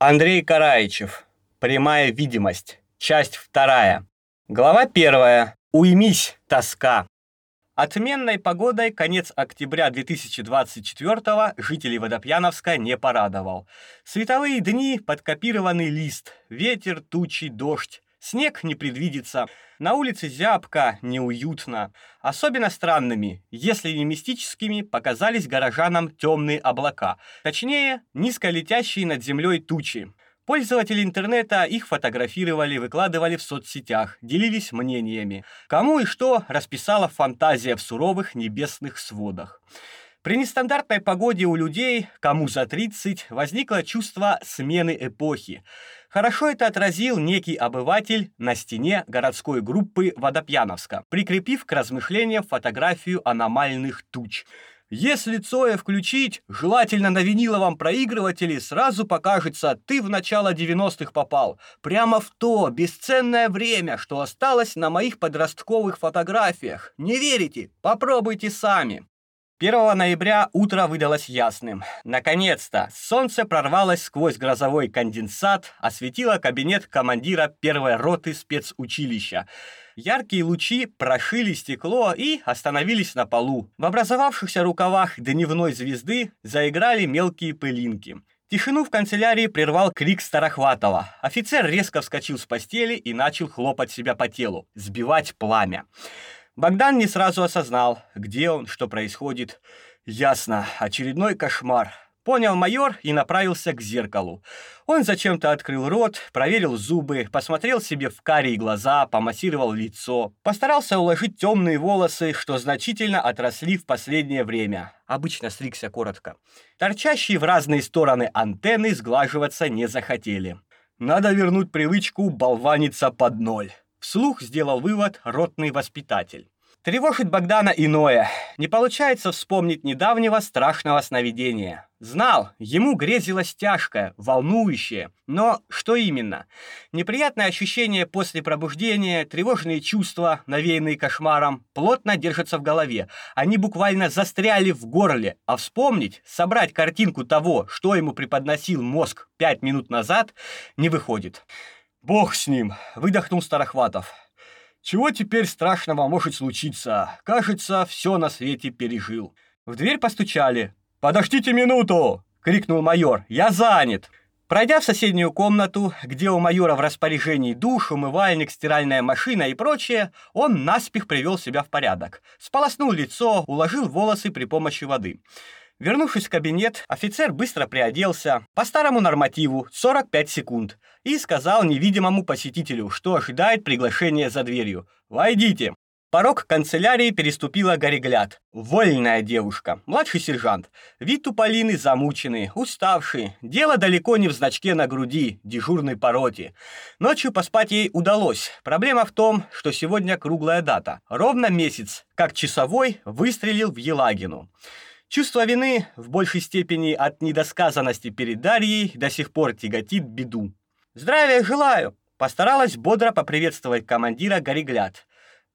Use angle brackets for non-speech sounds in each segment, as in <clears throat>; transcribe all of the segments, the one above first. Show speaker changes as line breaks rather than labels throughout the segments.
Андрей Караичев. Прямая видимость. Часть вторая. Глава первая. Уймись, тоска. Отменной погодой конец октября 2024 жителей Водопьяновска не порадовал. Световые дни, подкопированный лист, ветер, тучи, дождь. Снег не предвидится. На улице зябко, неуютно. Особенно странными, если не мистическими, показались горожанам темные облака. Точнее, низко летящие над землей тучи. Пользователи интернета их фотографировали, выкладывали в соцсетях, делились мнениями. Кому и что расписала фантазия в суровых небесных сводах. При нестандартной погоде у людей, кому за 30, возникло чувство смены эпохи. Хорошо это отразил некий обыватель на стене городской группы Водопьяновска, прикрепив к размышлениям фотографию аномальных туч. Если Цоя включить, желательно на виниловом проигрывателе, сразу покажется, ты в начало 90-х попал. Прямо в то бесценное время, что осталось на моих подростковых фотографиях. Не верите? Попробуйте сами. 1 ноября утро выдалось ясным. Наконец-то солнце прорвалось сквозь грозовой конденсат, осветило кабинет командира первой роты спецучилища. Яркие лучи прошили стекло и остановились на полу. В образовавшихся рукавах дневной звезды заиграли мелкие пылинки. Тишину в канцелярии прервал крик Старохватова. Офицер резко вскочил с постели и начал хлопать себя по телу, сбивать пламя. Богдан не сразу осознал, где он, что происходит. Ясно, очередной кошмар. Понял майор и направился к зеркалу. Он зачем-то открыл рот, проверил зубы, посмотрел себе в карие глаза, помассировал лицо, постарался уложить темные волосы, что значительно отросли в последнее время. Обычно стригся коротко. Торчащие в разные стороны антенны сглаживаться не захотели. Надо вернуть привычку болваниться под ноль. Вслух сделал вывод ротный воспитатель. Тревожит Богдана иное. Не получается вспомнить недавнего страшного сновидения. Знал, ему грезилось тяжкое, волнующее. Но что именно? Неприятное ощущение после пробуждения, тревожные чувства, навеянные кошмаром, плотно держатся в голове. Они буквально застряли в горле. А вспомнить, собрать картинку того, что ему преподносил мозг пять минут назад, не выходит. «Бог с ним!» — выдохнул Старохватов. «Чего теперь страшного может случиться? Кажется, все на свете пережил». В дверь постучали. «Подождите минуту!» — крикнул майор. «Я занят!» Пройдя в соседнюю комнату, где у майора в распоряжении душ, умывальник, стиральная машина и прочее, он наспех привел себя в порядок. Сполоснул лицо, уложил волосы при помощи воды. Вернувшись в кабинет, офицер быстро приоделся по старому нормативу 45 секунд и сказал невидимому посетителю, что ожидает приглашения за дверью. «Войдите!» Порог канцелярии переступила Горегляд. Вольная девушка, младший сержант. Вид у Полины замученный, уставший. Дело далеко не в значке на груди, дежурной по роте. Ночью поспать ей удалось. Проблема в том, что сегодня круглая дата. Ровно месяц, как часовой выстрелил в Елагину. Чувство вины, в большей степени от недосказанности перед Дарьей, до сих пор тяготит беду. «Здравия желаю!» Постаралась бодро поприветствовать командира Горегляд.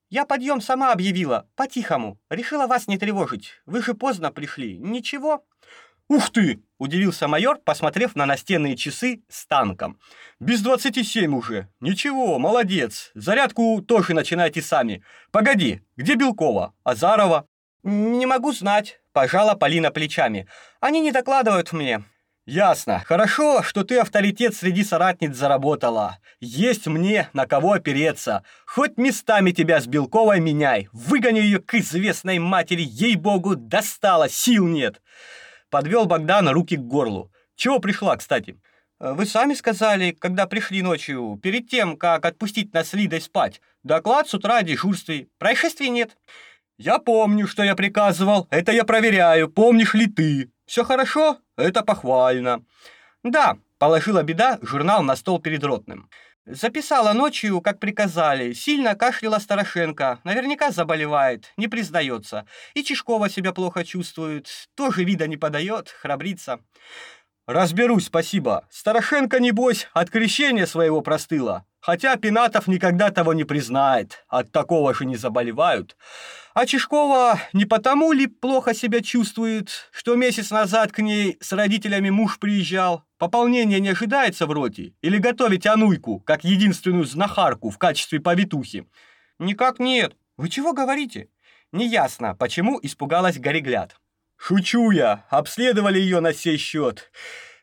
«Я подъем сама объявила, по-тихому. Решила вас не тревожить. Вы же поздно пришли. Ничего?» «Ух ты!» – удивился майор, посмотрев на настенные часы с танком. «Без двадцати семь уже. Ничего, молодец. Зарядку тоже начинайте сами. Погоди, где Белкова? Азарова?» «Не могу знать. Пожала Полина плечами. Они не докладывают мне. Ясно. Хорошо, что ты авторитет среди соратниц заработала. Есть мне на кого опереться. Хоть местами тебя с Белковой меняй. Выгони ее к известной матери. Ей-богу, достала, сил нет. Подвел Богдан руки к горлу. Чего пришла, кстати? Вы сами сказали, когда пришли ночью, перед тем, как отпустить нас с Лидой спать. Доклад с утра о дежурстве. Происшествий нет. «Я помню, что я приказывал. Это я проверяю, помнишь ли ты. Все хорошо? Это похвально». «Да», — положила беда журнал на стол перед ротным. Записала ночью, как приказали. Сильно кашляла Старошенко. Наверняка заболевает, не признается. И Чешкова себя плохо чувствует. Тоже вида не подает, храбрится. Разберусь, спасибо. Старошенко, небось, от крещения своего простыла. Хотя Пинатов никогда того не признает. От такого же не заболевают. А Чешкова не потому ли плохо себя чувствует, что месяц назад к ней с родителями муж приезжал? Пополнение не ожидается в роте? Или готовить Ануйку, как единственную знахарку в качестве повитухи? Никак нет. Вы чего говорите? Неясно, почему испугалась Горегляд. Шучу я, обследовали ее на сей счет.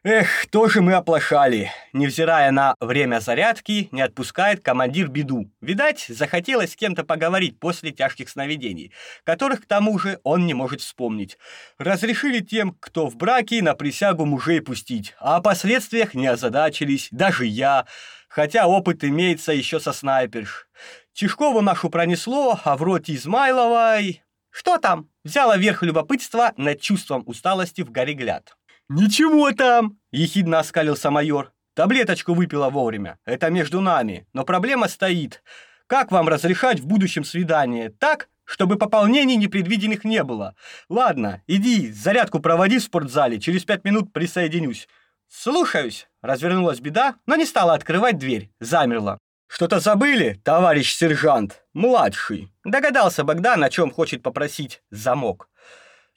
Эх, тоже мы оплошали. Невзирая на время зарядки, не отпускает командир беду. Видать, захотелось с кем-то поговорить после тяжких сновидений, которых, к тому же, он не может вспомнить. Разрешили тем, кто в браке, на присягу мужей пустить, а о последствиях не озадачились, даже я, хотя опыт имеется еще со снайперш. Чешкову нашу пронесло, а в роте Измайловой... Что там? Взяла верх любопытства над чувством усталости в горегляд. «Ничего там!» – ехидно оскалился майор. «Таблеточку выпила вовремя. Это между нами. Но проблема стоит. Как вам разрешать в будущем свидание? Так, чтобы пополнений непредвиденных не было. Ладно, иди, зарядку проводи в спортзале, через пять минут присоединюсь». «Слушаюсь», — развернулась беда, но не стала открывать дверь, замерла. «Что-то забыли, товарищ сержант? Младший». Догадался Богдан, о чем хочет попросить замок.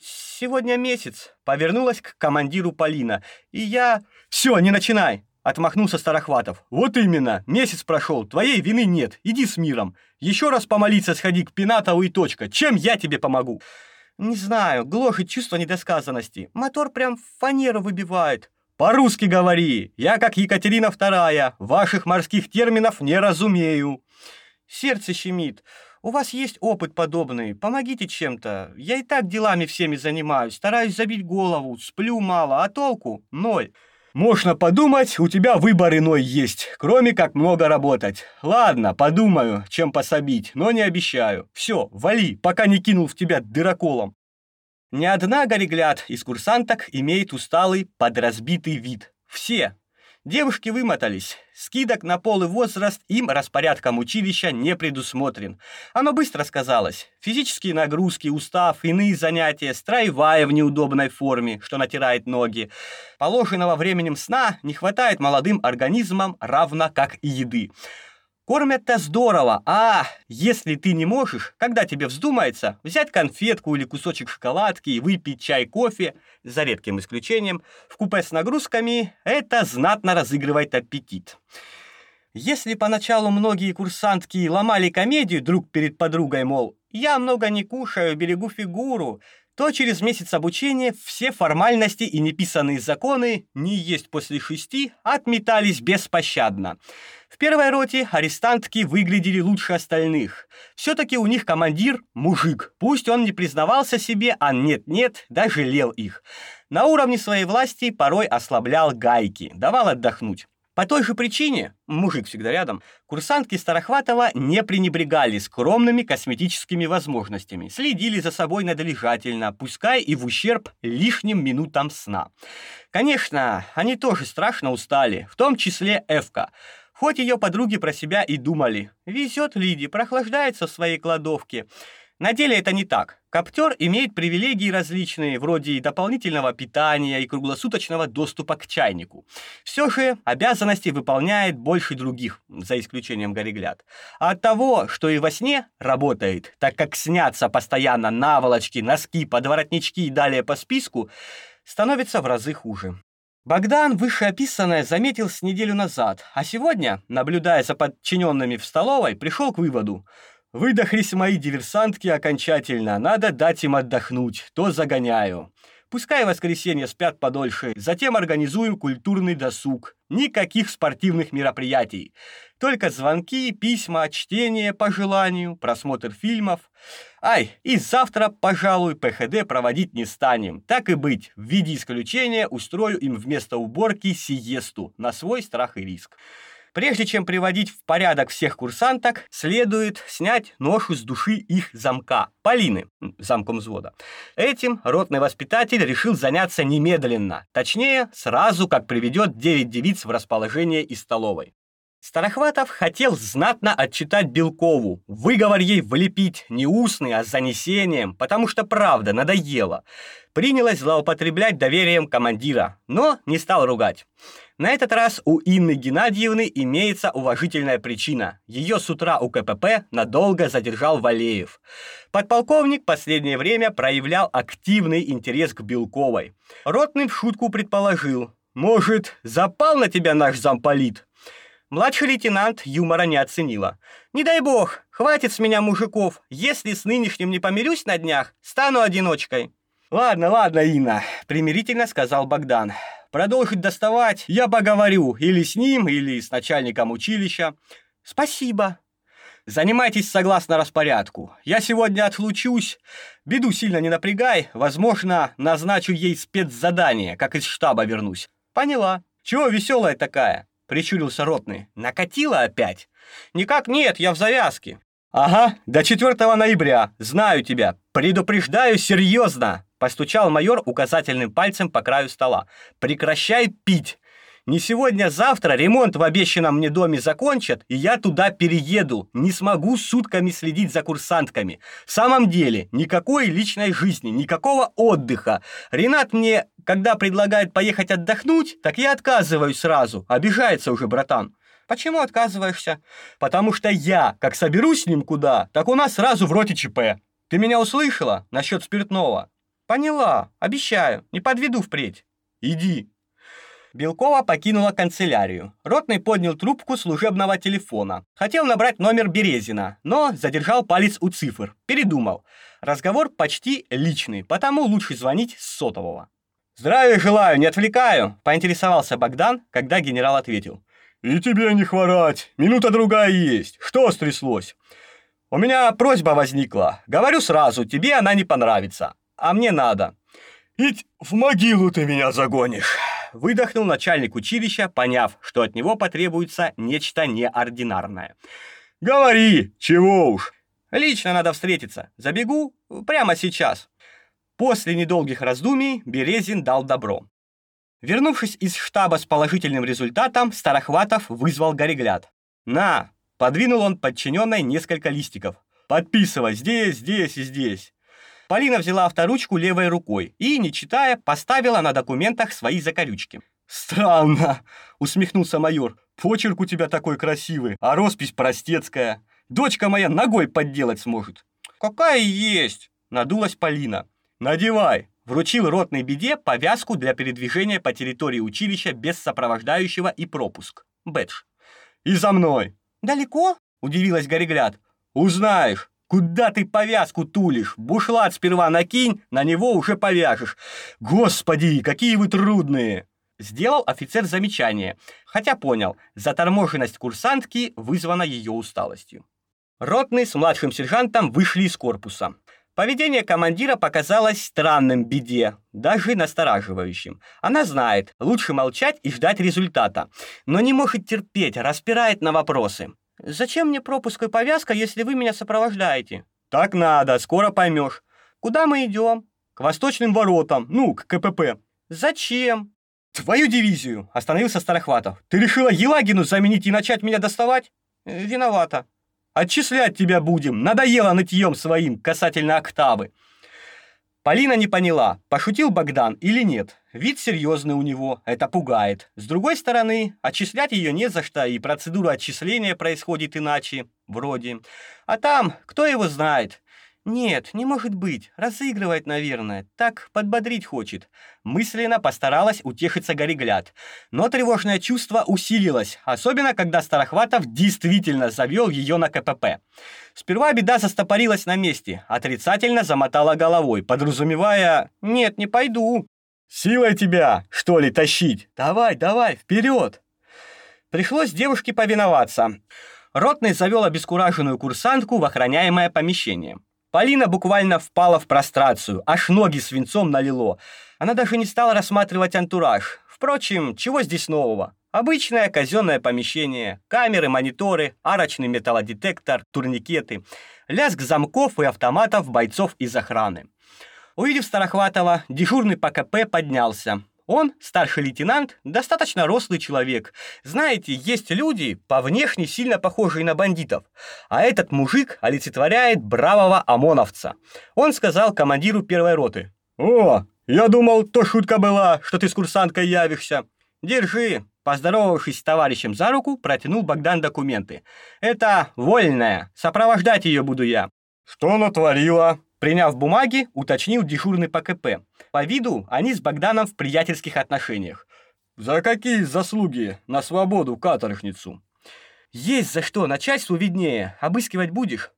«Сегодня месяц», — повернулась к командиру Полина. «И я...» «Все, не начинай!» — отмахнулся Старохватов. «Вот именно, месяц прошел, твоей вины нет, иди с миром. Еще раз помолиться сходи к Пинатову и точка. Чем я тебе помогу?» «Не знаю, гложет чувство недосказанности. Мотор прям фанеру выбивает». «По-русски говори! Я, как Екатерина II, ваших морских терминов не разумею». «Сердце щемит. У вас есть опыт подобный, помогите чем-то. Я и так делами всеми занимаюсь, стараюсь забить голову, сплю мало, а толку — ноль. Можно подумать, у тебя выбор иной есть, кроме как много работать. Ладно, подумаю, чем пособить, но не обещаю. Все, вали, пока не кинул в тебя дыроколом. Ни одна горегляд из курсанток имеет усталый, подразбитый вид. Все, Девушки вымотались. Скидок на пол и возраст им распорядком училища не предусмотрен. Оно быстро сказалось. Физические нагрузки, устав, иные занятия, строевая в неудобной форме, что натирает ноги. Положенного временем сна не хватает молодым организмам, равно как и еды. Кормят-то здорово, а если ты не можешь, когда тебе вздумается, взять конфетку или кусочек шоколадки и выпить чай, кофе, за редким исключением, в купе с нагрузками, это знатно разыгрывает аппетит. Если поначалу многие курсантки ломали комедию друг перед подругой, мол, «я много не кушаю, берегу фигуру», то через месяц обучения все формальности и неписанные законы «не есть после шести» отметались беспощадно. В первой роте арестантки выглядели лучше остальных. Все-таки у них командир – мужик. Пусть он не признавался себе, а нет-нет, даже лел их. На уровне своей власти порой ослаблял гайки, давал отдохнуть. По той же причине, мужик всегда рядом, курсантки Старохватова не пренебрегали скромными косметическими возможностями, следили за собой надлежательно, пускай и в ущерб лишним минутам сна. Конечно, они тоже страшно устали, в том числе Эвка. Хоть ее подруги про себя и думали, везет Лиди, прохлаждается в своей кладовке – на деле это не так. Коптер имеет привилегии различные, вроде дополнительного питания и круглосуточного доступа к чайнику. Все же обязанности выполняет больше других, за исключением горегляд. А от того, что и во сне работает, так как снятся постоянно наволочки, носки, подворотнички и далее по списку, становится в разы хуже. Богдан вышеописанное заметил с неделю назад, а сегодня, наблюдая за подчиненными в столовой, пришел к выводу – Выдохлись мои диверсантки окончательно, надо дать им отдохнуть, то загоняю. Пускай в воскресенье спят подольше, затем организуем культурный досуг. Никаких спортивных мероприятий. Только звонки, письма, чтение по желанию, просмотр фильмов. Ай, и завтра, пожалуй, ПХД проводить не станем. Так и быть, в виде исключения устрою им вместо уборки сиесту на свой страх и риск. Прежде чем приводить в порядок всех курсанток, следует снять ношу с души их замка, Полины, замком взвода. Этим ротный воспитатель решил заняться немедленно, точнее, сразу как приведет 9 девиц в расположение из столовой. Старохватов хотел знатно отчитать Белкову, выговор ей влепить не устный, а с занесением, потому что правда надоело. Принялась злоупотреблять доверием командира, но не стал ругать. На этот раз у Инны Геннадьевны имеется уважительная причина. Ее с утра у КПП надолго задержал Валеев. Подполковник последнее время проявлял активный интерес к Белковой. Ротный в шутку предположил, может, запал на тебя наш замполит? Младший лейтенант юмора не оценила. «Не дай бог, хватит с меня мужиков. Если с нынешним не помирюсь на днях, стану одиночкой». «Ладно, ладно, Инна», — примирительно сказал Богдан. «Продолжить доставать я поговорю или с ним, или с начальником училища». «Спасибо». «Занимайтесь согласно распорядку. Я сегодня отлучусь. Беду сильно не напрягай. Возможно, назначу ей спецзадание, как из штаба вернусь». «Поняла. Чего веселая такая?» Прищурился ротный. Накатило опять? Никак нет, я в завязке. Ага, до 4 ноября. Знаю тебя. Предупреждаю серьезно. Постучал майор указательным пальцем по краю стола. Прекращай пить. Не сегодня, а ремонт в обещанном мне доме закончат, и я туда перееду. Не смогу сутками следить за курсантками. В самом деле, никакой личной жизни, никакого отдыха. Ренат мне, когда предлагает поехать отдохнуть, так я отказываюсь сразу. Обижается уже братан. Почему отказываешься? Потому что я, как соберусь с ним куда, так у нас сразу в роте ЧП. Ты меня услышала насчет спиртного? Поняла, обещаю, не подведу впредь. Иди. Белкова покинула канцелярию. Ротный поднял трубку служебного телефона. Хотел набрать номер Березина, но задержал палец у цифр. Передумал. Разговор почти личный, потому лучше звонить с сотового. «Здравия желаю, не отвлекаю», — поинтересовался Богдан, когда генерал ответил. «И тебе не хворать, минута-другая есть. Что стряслось?» «У меня просьба возникла. Говорю сразу, тебе она не понравится, а мне надо». «Ведь в могилу ты меня загонишь» выдохнул начальник училища, поняв, что от него потребуется нечто неординарное. «Говори, чего уж!» «Лично надо встретиться. Забегу прямо сейчас». После недолгих раздумий Березин дал добро. Вернувшись из штаба с положительным результатом, Старохватов вызвал Горегляд. «На!» – подвинул он подчиненной несколько листиков. «Подписывай здесь, здесь и здесь. Полина взяла авторучку левой рукой и, не читая, поставила на документах свои закорючки. «Странно!» — усмехнулся майор. «Почерк у тебя такой красивый, а роспись простецкая. Дочка моя ногой подделать сможет». «Какая есть!» — надулась Полина. «Надевай!» — вручил ротной беде повязку для передвижения по территории училища без сопровождающего и пропуск. Бэдж. «И за мной!» «Далеко?» — удивилась Горегляд. «Узнаешь!» Куда ты повязку тулишь? Бушлат сперва накинь, на него уже повяжешь. Господи, какие вы трудные!» Сделал офицер замечание, хотя понял, заторможенность курсантки вызвана ее усталостью. Ротный с младшим сержантом вышли из корпуса. Поведение командира показалось странным беде, даже настораживающим. Она знает, лучше молчать и ждать результата, но не может терпеть, распирает на вопросы. Зачем мне пропуск и повязка, если вы меня сопровождаете? Так надо, скоро поймешь. Куда мы идем? К восточным воротам, ну, к КПП. Зачем? Твою дивизию, остановился Старохватов. Ты решила Елагину заменить и начать меня доставать? Виновата. Отчислять тебя будем. Надоело нытьем своим касательно октавы. Полина не поняла, пошутил Богдан или нет. Вид серьезный у него, это пугает. С другой стороны, отчислять ее не за что, и процедура отчисления происходит иначе, вроде. А там, кто его знает, нет, не может быть. Разыгрывает, наверное. Так подбодрить хочет. Мысленно постаралась утешиться Горегляд. Но тревожное чувство усилилось, особенно когда Старохватов действительно завел ее на КПП. Сперва беда застопорилась на месте, отрицательно замотала головой, подразумевая «Нет, не пойду». «Силой тебя, что ли, тащить? Давай, давай, вперед!» Пришлось девушке повиноваться. Ротный завел обескураженную курсантку в охраняемое помещение. Полина буквально впала в прострацию, аж ноги свинцом налило. Она даже не стала рассматривать антураж. Впрочем, чего здесь нового? Обычное казенное помещение, камеры, мониторы, арочный металлодетектор, турникеты, лязг замков и автоматов бойцов из охраны. Увидев Старохватова, дежурный по КП поднялся. Он, старший лейтенант, достаточно рослый человек. Знаете, есть люди, по внешне сильно похожие на бандитов. А этот мужик олицетворяет бравого ОМОНовца. Он сказал командиру первой роты. «О, я думал, то шутка была, что ты с курсанткой явишься. Держи». Поздоровавшись с товарищем за руку, протянул Богдан документы. «Это вольная. Сопровождать ее буду я». «Что натворила?» Приняв бумаги, уточнил дежурный по КП. По виду они с Богданом в приятельских отношениях. «За какие заслуги на свободу каторжницу?» «Есть за что, начальству виднее. Обыскивать будешь?»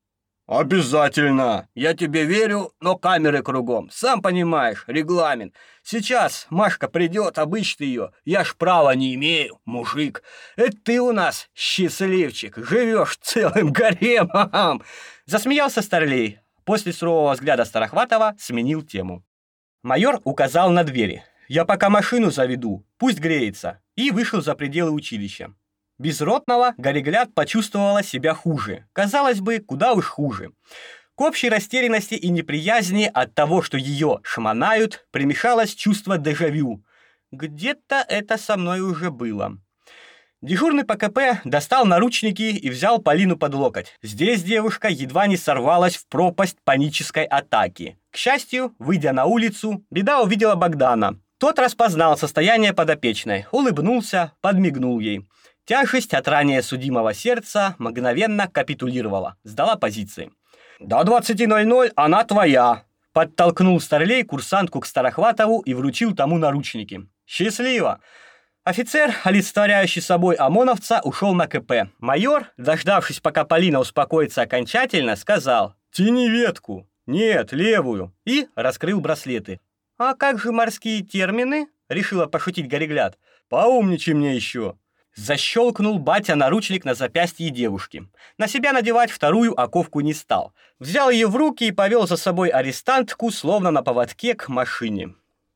«Обязательно! Я тебе верю, но камеры кругом. Сам понимаешь, регламент. Сейчас Машка придет, обычит ее. Я ж права не имею, мужик. Это ты у нас счастливчик, живешь целым гаремом!» Засмеялся Старлей, После сурового взгляда Старохватова сменил тему. Майор указал на двери. «Я пока машину заведу, пусть греется», и вышел за пределы училища. Без ротного Горегляд почувствовала себя хуже. Казалось бы, куда уж хуже. К общей растерянности и неприязни от того, что ее шмонают, примешалось чувство дежавю. Где-то это со мной уже было. Дежурный по КП достал наручники и взял Полину под локоть. Здесь девушка едва не сорвалась в пропасть панической атаки. К счастью, выйдя на улицу, беда увидела Богдана. Тот распознал состояние подопечной, улыбнулся, подмигнул ей. Тяжесть от ранее судимого сердца мгновенно капитулировала, сдала позиции. «До 20.00 она твоя!» Подтолкнул Старлей курсантку к Старохватову и вручил тому наручники. «Счастливо!» Офицер, олицетворяющий собой ОМОНовца, ушел на КП. Майор, дождавшись, пока Полина успокоится окончательно, сказал «Тяни ветку». «Нет, левую». И раскрыл браслеты. «А как же морские термины?» — решила пошутить Горегляд. «Поумничай мне еще». Защелкнул батя наручник на запястье девушки. На себя надевать вторую оковку не стал. Взял ее в руки и повел за собой арестантку, словно на поводке, к машине.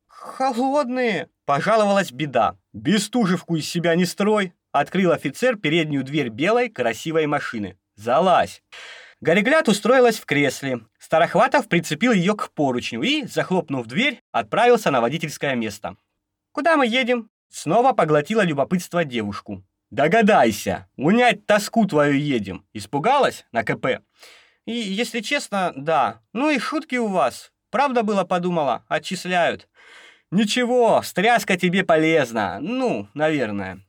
«Холодные!» — пожаловалась беда. «Бестужевку из себя не строй!» — открыл офицер переднюю дверь белой красивой машины. «Залазь!» Горегляд устроилась в кресле. Старохватов прицепил ее к поручню и, захлопнув дверь, отправился на водительское место. «Куда мы едем?» Снова поглотила любопытство девушку. «Догадайся! Унять тоску твою едем!» Испугалась на КП? «И, если честно, да. Ну и шутки у вас. Правда было, подумала, отчисляют. «Ничего, стряска тебе полезна. Ну, наверное».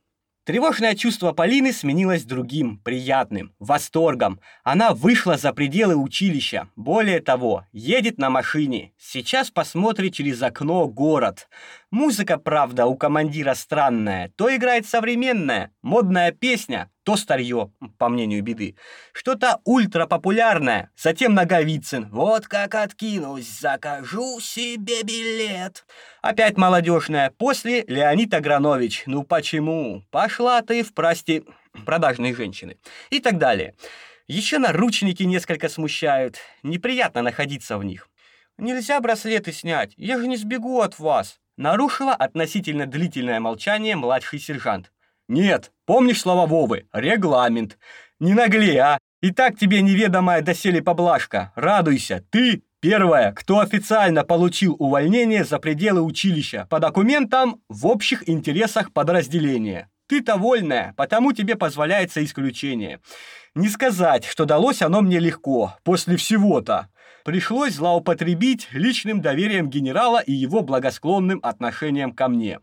Тревожное чувство Полины сменилось другим, приятным, восторгом. Она вышла за пределы училища. Более того, едет на машине. Сейчас посмотрит через окно город. Музыка, правда, у командира странная. То играет современная, модная песня, то старье, по мнению беды. Что-то ультрапопулярное. Затем Наговицын. Вот как откинусь, закажу себе билет. Опять молодежная. После Леонид Агранович. Ну почему? Пошла ты в прости продажные женщины. И так далее. Еще наручники несколько смущают. Неприятно находиться в них. Нельзя браслеты снять. Я же не сбегу от вас. Нарушила относительно длительное молчание младший сержант. Нет, помнишь слова Вовы? Регламент. Не наглей, а? И так тебе неведомая доселе поблажка. Радуйся, ты первая, кто официально получил увольнение за пределы училища по документам в общих интересах подразделения. Ты-то вольная, потому тебе позволяется исключение. Не сказать, что далось оно мне легко, после всего-то. Пришлось злоупотребить личным доверием генерала и его благосклонным отношением ко мне.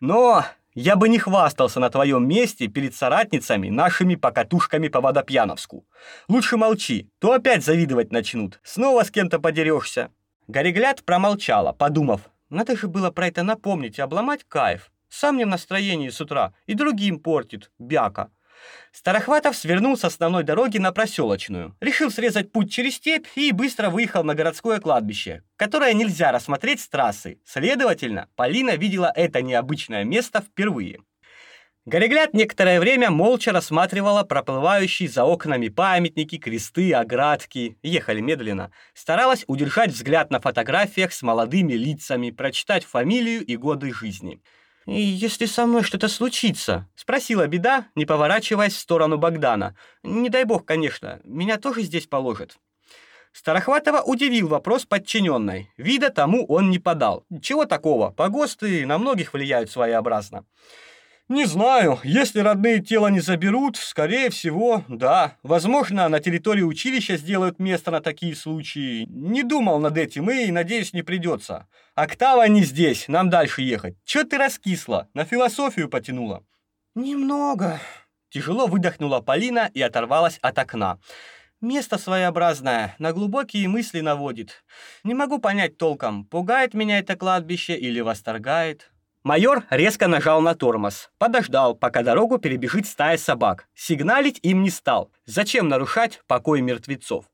Но я бы не хвастался на твоем месте перед соратницами нашими покатушками по Водопьяновску. Лучше молчи, то опять завидовать начнут. Снова с кем-то подерешься». Горегляд промолчала, подумав, надо же было про это напомнить и обломать кайф. Сам не в настроении с утра и другим портит, бяка. Старохватов свернул с основной дороги на проселочную, решил срезать путь через степь и быстро выехал на городское кладбище, которое нельзя рассмотреть с трассы. Следовательно, Полина видела это необычное место впервые. Горегляд некоторое время молча рассматривала проплывающие за окнами памятники, кресты, оградки. Ехали медленно. Старалась удержать взгляд на фотографиях с молодыми лицами, прочитать фамилию и годы жизни. «И если со мной что-то случится?» — спросила беда, не поворачиваясь в сторону Богдана. «Не дай бог, конечно, меня тоже здесь положат». Старохватова удивил вопрос подчиненной. Вида тому он не подал. Чего такого? Погосты на многих влияют своеобразно. Не знаю, если родные тело не заберут, скорее всего, да. Возможно, на территории училища сделают место на такие случаи. Не думал над этим и, надеюсь, не придется. Октава не здесь, нам дальше ехать. Чё ты раскисла? На философию потянула? Немного. Тяжело выдохнула Полина и оторвалась от окна. Место своеобразное, на глубокие мысли наводит. Не могу понять толком, пугает меня это кладбище или восторгает. Майор резко нажал на тормоз, подождал, пока дорогу перебежит стая собак. Сигналить им не стал. Зачем нарушать покой мертвецов?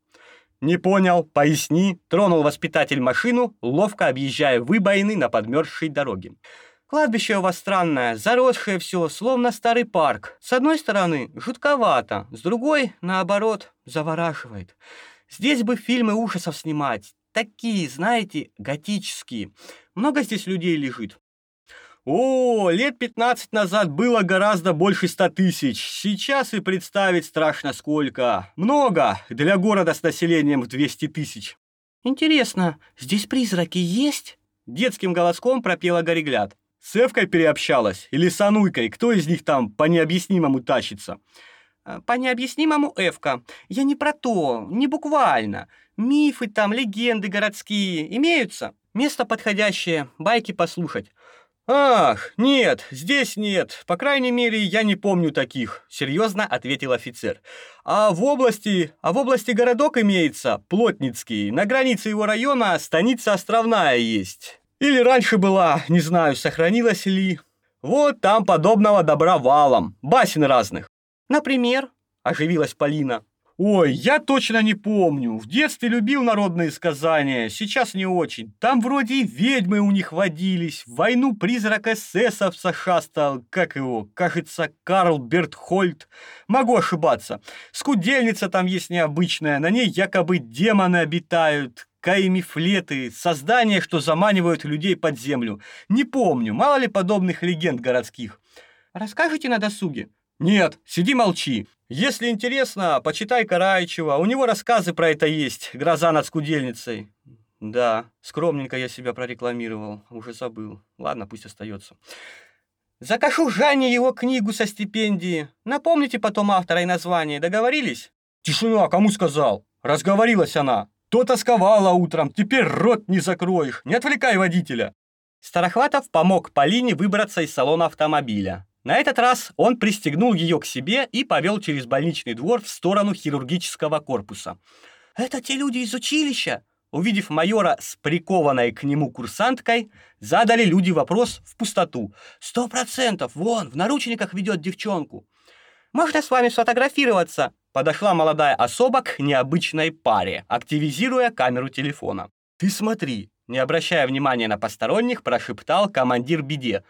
«Не понял, поясни», — тронул воспитатель машину, ловко объезжая выбоины на подмерзшей дороге. «Кладбище у вас странное, заросшее все, словно старый парк. С одной стороны, жутковато, с другой, наоборот, завораживает. Здесь бы фильмы ужасов снимать, такие, знаете, готические. Много здесь людей лежит. О, лет 15 назад было гораздо больше 100 тысяч. Сейчас и представить страшно сколько. Много для города с населением в 200 тысяч. Интересно, здесь призраки есть? Детским голоском пропела Горегляд. С Эвкой переобщалась? Или с Ануйкой? Кто из них там по необъяснимому тащится? «Э, по необъяснимому, Эвка. Я не про то, не буквально. Мифы там, легенды городские имеются? Место подходящее, байки послушать. «Ах, нет, здесь нет. По крайней мере, я не помню таких», — серьезно ответил офицер. «А в области, а в области городок имеется, Плотницкий. На границе его района станица Островная есть. Или раньше была, не знаю, сохранилась ли. Вот там подобного добра валом, басен разных». «Например?» — оживилась Полина. Ой, я точно не помню. В детстве любил народные сказания, сейчас не очень. Там вроде и ведьмы у них водились. В войну призрак эсэсовца шастал. Как его? Кажется, Карл Бертхольд. Могу ошибаться. Скудельница там есть необычная. На ней якобы демоны обитают. Каимифлеты, создания, что заманивают людей под землю. Не помню, мало ли подобных легенд городских. Расскажите на досуге. Нет, сиди молчи. Если интересно, почитай Караичева, у него рассказы про это есть, «Гроза над скудельницей». Да, скромненько я себя прорекламировал, уже забыл. Ладно, пусть остается. Закашу Жанне его книгу со стипендии. Напомните потом автора и название, договорились? Тишина, кому сказал? Разговорилась она. То тосковала утром, теперь рот не закроешь. Не отвлекай водителя. Старохватов помог Полине выбраться из салона автомобиля. На этот раз он пристегнул ее к себе и повел через больничный двор в сторону хирургического корпуса. «Это те люди из училища?» Увидев майора с прикованной к нему курсанткой, задали люди вопрос в пустоту. «Сто процентов! Вон, в наручниках ведет девчонку!» «Можно с вами сфотографироваться?» Подошла молодая особа к необычной паре, активизируя камеру телефона. «Ты смотри!» Не обращая внимания на посторонних, прошептал командир беде.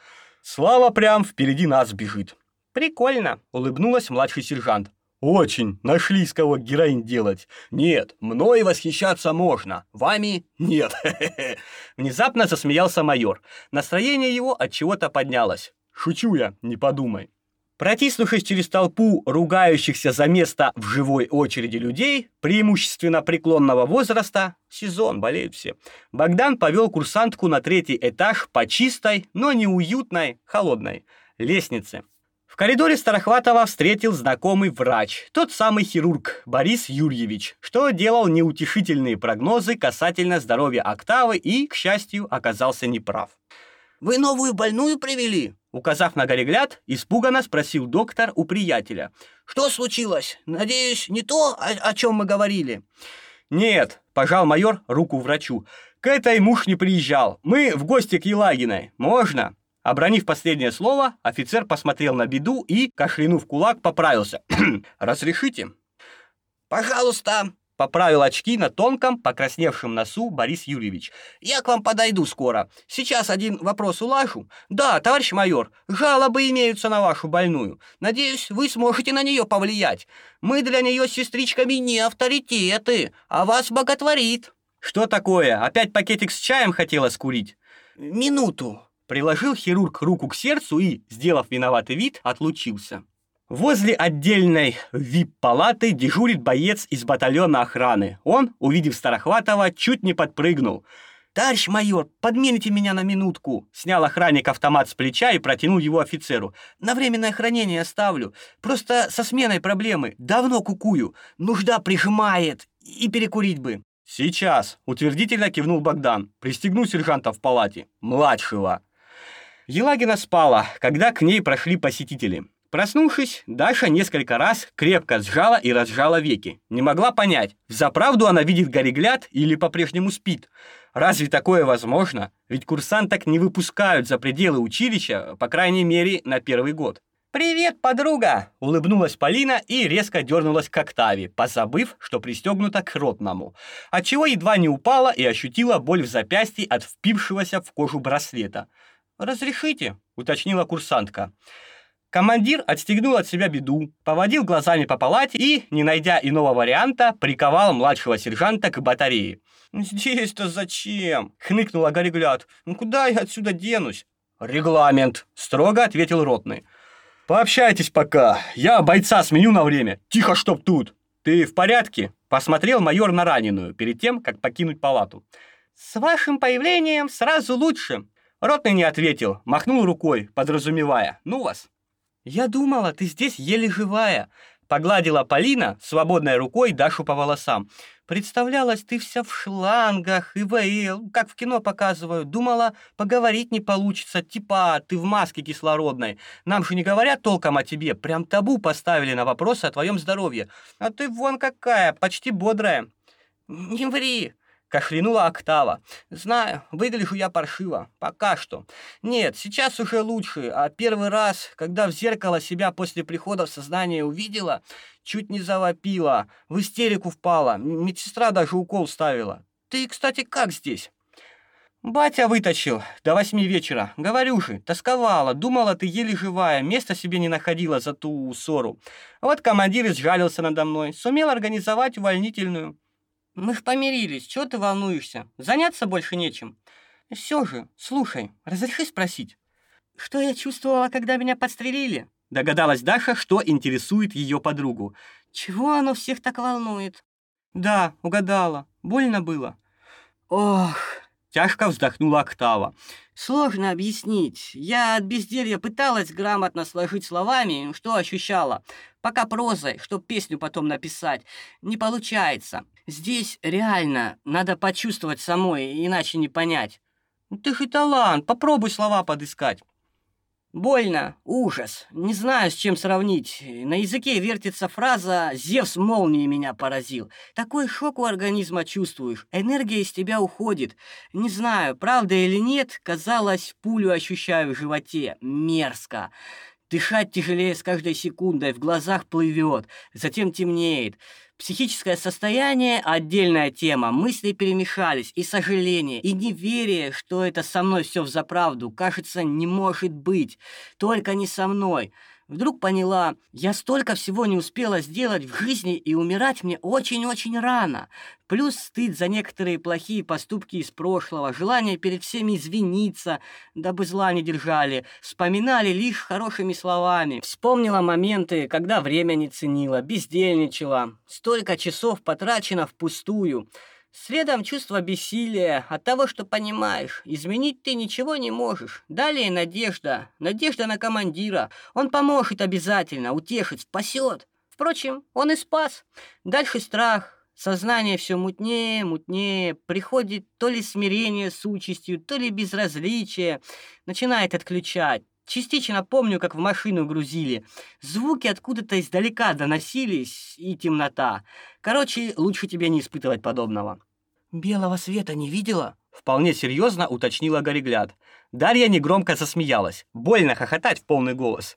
Слава прям впереди нас бежит. Прикольно, улыбнулась младший сержант. Очень, нашли с кого героин делать. Нет, мной восхищаться можно, вами нет. <laughs> Внезапно засмеялся майор. Настроение его от чего-то поднялось. Шучу я, не подумай. Протиснувшись через толпу ругающихся за место в живой очереди людей, преимущественно преклонного возраста, сезон, болеют все, Богдан повел курсантку на третий этаж по чистой, но не уютной, холодной лестнице. В коридоре Старохватова встретил знакомый врач, тот самый хирург Борис Юрьевич, что делал неутешительные прогнозы касательно здоровья Октавы и, к счастью, оказался неправ. «Вы новую больную привели?» Указав на горегляд, испуганно спросил доктор у приятеля. «Что случилось? Надеюсь, не то, о, о чем мы говорили?» «Нет», — пожал майор руку врачу. «К этой муж не приезжал. Мы в гости к Елагиной. Можно?» Обронив последнее слово, офицер посмотрел на беду и, кашлянув кулак, поправился. <clears throat> «Разрешите?» «Пожалуйста», Поправил очки на тонком, покрасневшем носу Борис Юрьевич. «Я к вам подойду скоро. Сейчас один вопрос улажу. Да, товарищ майор, жалобы имеются на вашу больную. Надеюсь, вы сможете на нее повлиять. Мы для нее с сестричками не авторитеты, а вас боготворит». «Что такое? Опять пакетик с чаем хотела скурить?» «Минуту». Приложил хирург руку к сердцу и, сделав виноватый вид, отлучился. Возле отдельной вип-палаты дежурит боец из батальона охраны. Он, увидев Старохватова, чуть не подпрыгнул. «Товарищ майор, подмените меня на минутку!» Снял охранник автомат с плеча и протянул его офицеру. «На временное хранение оставлю. Просто со сменой проблемы. Давно кукую. Нужда прижимает. И перекурить бы». «Сейчас!» — утвердительно кивнул Богдан. «Пристегну сержанта в палате. Младшего». Елагина спала, когда к ней прошли посетители. Проснувшись, Даша несколько раз крепко сжала и разжала веки. Не могла понять, взаправду она видит горегляд или по-прежнему спит. Разве такое возможно? Ведь курсанток не выпускают за пределы училища, по крайней мере, на первый год. «Привет, подруга!» — улыбнулась Полина и резко дернулась к Октаве, позабыв, что пристегнута к ротному, отчего едва не упала и ощутила боль в запястье от впившегося в кожу браслета. «Разрешите?» — уточнила курсантка. Командир отстегнул от себя беду, поводил глазами по палате и, не найдя иного варианта, приковал младшего сержанта к батарее. «Здесь-то зачем?» — хныкнула Горегляд. «Ну куда я отсюда денусь?» «Регламент», — строго ответил ротный. «Пообщайтесь пока. Я бойца сменю на время. Тихо, чтоб тут. Ты в порядке?» — посмотрел майор на раненую перед тем, как покинуть палату. «С вашим появлением сразу лучше». Ротный не ответил, махнул рукой, подразумевая. «Ну вас». «Я думала, ты здесь еле живая», — погладила Полина свободной рукой Дашу по волосам. «Представлялась ты вся в шлангах, ИВЛ, как в кино показывают. Думала, поговорить не получится, типа ты в маске кислородной. Нам же не говорят толком о тебе, прям табу поставили на вопросы о твоем здоровье. А ты вон какая, почти бодрая». «Не ври», Кашлянула Октава. «Знаю, выгляжу я паршиво. Пока что. Нет, сейчас уже лучше. А первый раз, когда в зеркало себя после прихода в сознание увидела, чуть не завопила, в истерику впала. Медсестра даже укол ставила. Ты, кстати, как здесь?» «Батя вытащил до восьми вечера. Говорю же, тосковала, думала, ты еле живая, места себе не находила за ту ссору. Вот командир изжалился надо мной, сумел организовать увольнительную». Мы ж помирились, чего ты волнуешься? Заняться больше нечем. Все же, слушай, разреши спросить. Что я чувствовала, когда меня подстрелили? Догадалась Даша, что интересует ее подругу. Чего оно всех так волнует? Да, угадала. Больно было. Ох, тяжко вздохнула Октава. Сложно объяснить. Я от безделья пыталась грамотно сложить словами, что ощущала. Пока прозой, чтоб песню потом написать. Не получается. Здесь реально надо почувствовать самой, иначе не понять. Ну, ты же талант, попробуй слова подыскать. Больно, ужас. Не знаю, с чем сравнить. На языке вертится фраза «Зевс молнией меня поразил». Такой шок у организма чувствуешь. Энергия из тебя уходит. Не знаю, правда или нет, казалось, пулю ощущаю в животе. Мерзко. Дышать тяжелее с каждой секундой, в глазах плывет, затем темнеет. Психическое состояние – отдельная тема. Мысли перемешались, и сожаление, и неверие, что это со мной все взаправду, кажется, не может быть. Только не со мной. Вдруг поняла, я столько всего не успела сделать в жизни, и умирать мне очень-очень рано. Плюс стыд за некоторые плохие поступки из прошлого, желание перед всеми извиниться, дабы зла не держали, вспоминали лишь хорошими словами. Вспомнила моменты, когда время не ценила, бездельничала. Столько часов потрачено впустую. Следом чувство бессилия от того, что понимаешь, изменить ты ничего не можешь. Далее надежда, надежда на командира. Он поможет обязательно, утешит, спасет. Впрочем, он и спас. Дальше страх, Сознание все мутнее, мутнее, приходит то ли смирение с участью, то ли безразличие, начинает отключать. Частично помню, как в машину грузили. Звуки откуда-то издалека доносились, и темнота. Короче, лучше тебе не испытывать подобного. «Белого света не видела?» Вполне серьезно уточнила Горегляд. Дарья негромко засмеялась. Больно хохотать в полный голос.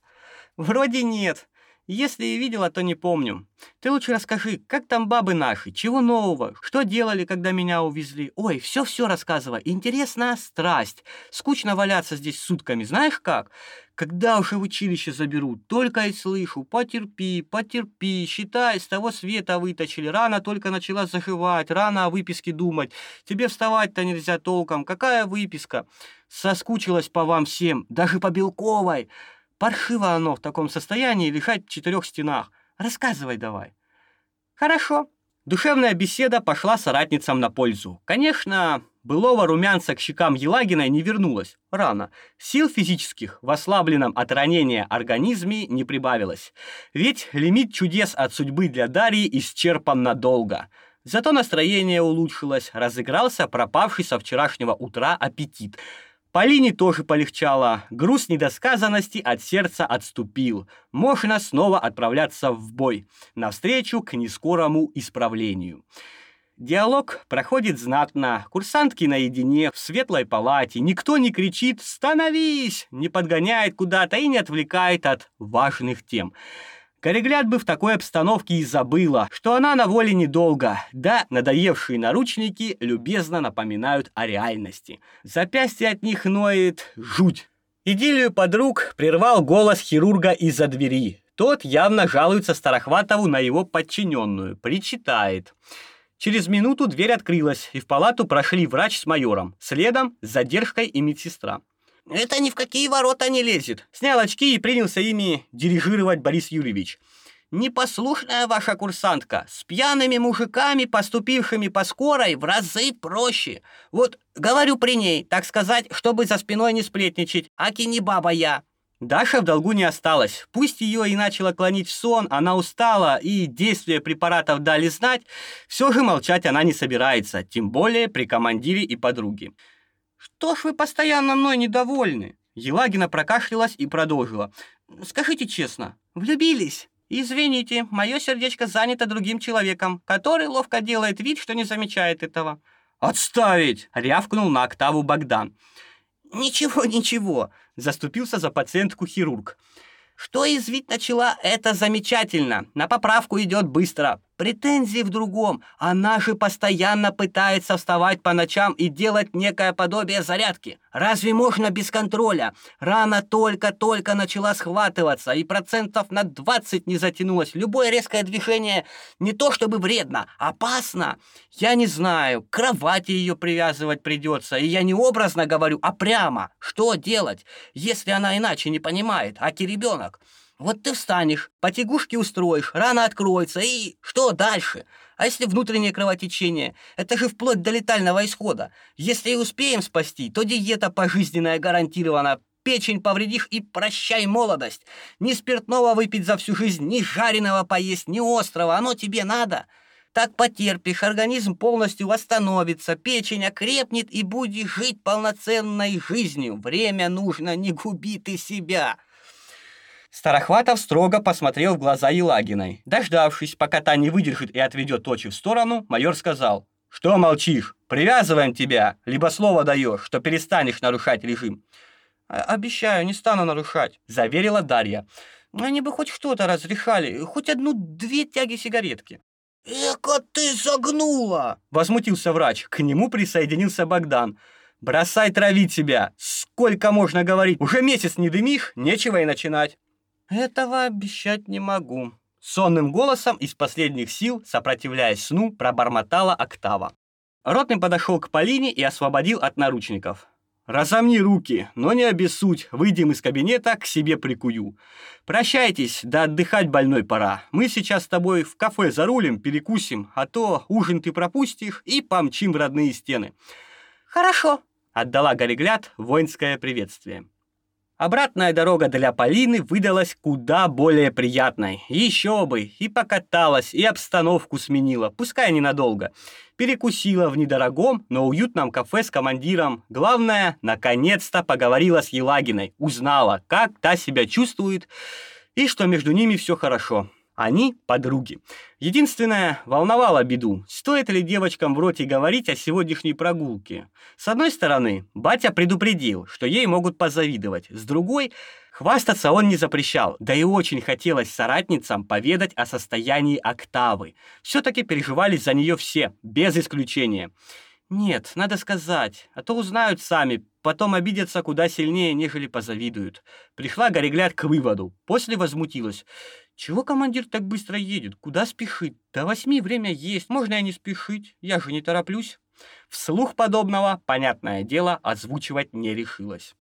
«Вроде нет. Если и видела, то не помню. Ты лучше расскажи, как там бабы наши, чего нового, что делали, когда меня увезли. Ой, все-все рассказывай. Интересная страсть. Скучно валяться здесь сутками, знаешь как? Когда уже в училище заберут, только и слышу, потерпи, потерпи, считай, с того света вытащили, рана только начала заживать, рано о выписке думать, тебе вставать-то нельзя толком, какая выписка? Соскучилась по вам всем, даже по Белковой. Паршиво оно в таком состоянии лежать в четырех стенах. Рассказывай давай. Хорошо. Душевная беседа пошла соратницам на пользу. Конечно, былого румянца к щекам Елагиной не вернулось. Рано. Сил физических в ослабленном от ранения организме не прибавилось. Ведь лимит чудес от судьбы для Дарьи исчерпан надолго. Зато настроение улучшилось, разыгрался пропавший со вчерашнего утра аппетит – Полине тоже полегчало. Груз недосказанности от сердца отступил. Можно снова отправляться в бой, навстречу к нескорому исправлению. Диалог проходит знатно. Курсантки наедине, в светлой палате. Никто не кричит «Становись!», не подгоняет куда-то и не отвлекает от важных тем. Корегляд бы в такой обстановке и забыла, что она на воле недолго, да надоевшие наручники любезно напоминают о реальности. Запястье от них ноет жуть. Идиллию подруг прервал голос хирурга из-за двери. Тот явно жалуется Старохватову на его подчиненную, причитает. Через минуту дверь открылась, и в палату прошли врач с майором, следом с задержкой и медсестра.
Это ни в какие ворота не лезет.
Снял очки и принялся ими дирижировать Борис Юрьевич.
Непослушная ваша курсантка, с пьяными мужиками, поступившими по скорой, в разы проще. Вот говорю при ней, так сказать, чтобы за спиной не сплетничать, аки не баба я.
Даша в долгу не осталась. Пусть ее и начала клонить в сон, она устала, и действия препаратов дали знать, все же молчать она не собирается, тем более при командире и подруге.
«Что ж вы постоянно мной недовольны?»
Елагина прокашлялась и продолжила.
«Скажите честно, влюбились?» «Извините, мое сердечко занято другим человеком, который ловко делает вид, что не замечает этого».
«Отставить!» — рявкнул на октаву Богдан.
«Ничего, ничего», — заступился за пациентку хирург. «Что извить начала, это замечательно. На поправку идет быстро. Претензии в другом. Она же постоянно пытается вставать по ночам и делать некое подобие зарядки. Разве можно без контроля? Рана только-только начала схватываться, и процентов на 20 не затянулась. Любое резкое движение не то чтобы вредно, опасно. Я не знаю, к кровати ее привязывать придется. И я не образно говорю, а прямо. Что делать, если она иначе не понимает, аки ребенок? Вот ты встанешь, потягушки устроишь, рана откроется, и что дальше? А если внутреннее кровотечение? Это же вплоть до летального исхода. Если и успеем спасти, то диета пожизненная гарантирована. Печень повредишь и прощай молодость. Ни спиртного выпить за всю жизнь, ни жареного поесть, ни острого. Оно тебе надо. Так потерпишь, организм полностью восстановится, печень окрепнет и будешь жить полноценной жизнью. Время нужно, не губи ты себя.
Старохватов строго посмотрел в глаза Елагиной. Дождавшись, пока та не выдержит и отведет очи в сторону, майор сказал, «Что молчишь? Привязываем тебя, либо слово даешь, что перестанешь нарушать режим».
«Обещаю, не стану нарушать», — заверила Дарья. «Они бы хоть что-то разрешали, хоть одну-две тяги сигаретки».
«Эка ты загнула!»
— возмутился врач. К нему присоединился Богдан. «Бросай травить себя! Сколько можно говорить? Уже месяц не дымишь, нечего и начинать!»
«Этого обещать не могу», —
сонным голосом из последних сил, сопротивляясь сну, пробормотала Октава. Ротный подошел к Полине и освободил от наручников. «Разомни руки, но не обессудь, выйдем из кабинета, к себе прикую. Прощайтесь, да отдыхать больной пора. Мы сейчас с тобой в кафе зарулим, перекусим, а то ужин ты пропустишь и помчим в родные стены».
«Хорошо», —
отдала Горегляд воинское приветствие. Обратная дорога для Полины выдалась куда более приятной. Еще бы, и покаталась, и обстановку сменила, пускай ненадолго. Перекусила в недорогом, но уютном кафе с командиром. Главное, наконец-то поговорила с Елагиной, узнала, как та себя чувствует и что между ними все хорошо. Они подруги. Единственное, волновало беду, стоит ли девочкам в роте говорить о сегодняшней прогулке. С одной стороны, батя предупредил, что ей могут позавидовать. С другой, хвастаться он не запрещал, да и очень хотелось соратницам поведать о состоянии Октавы. Все-таки переживали за нее все, без исключения. Нет, надо сказать, а то узнают сами, потом обидятся куда сильнее, нежели позавидуют. Пришла Горегляд к выводу, после возмутилась. Чего командир так быстро едет? Куда спешит? До восьми время есть, можно и не спешить, я же не тороплюсь. Вслух подобного, понятное дело, озвучивать не решилась.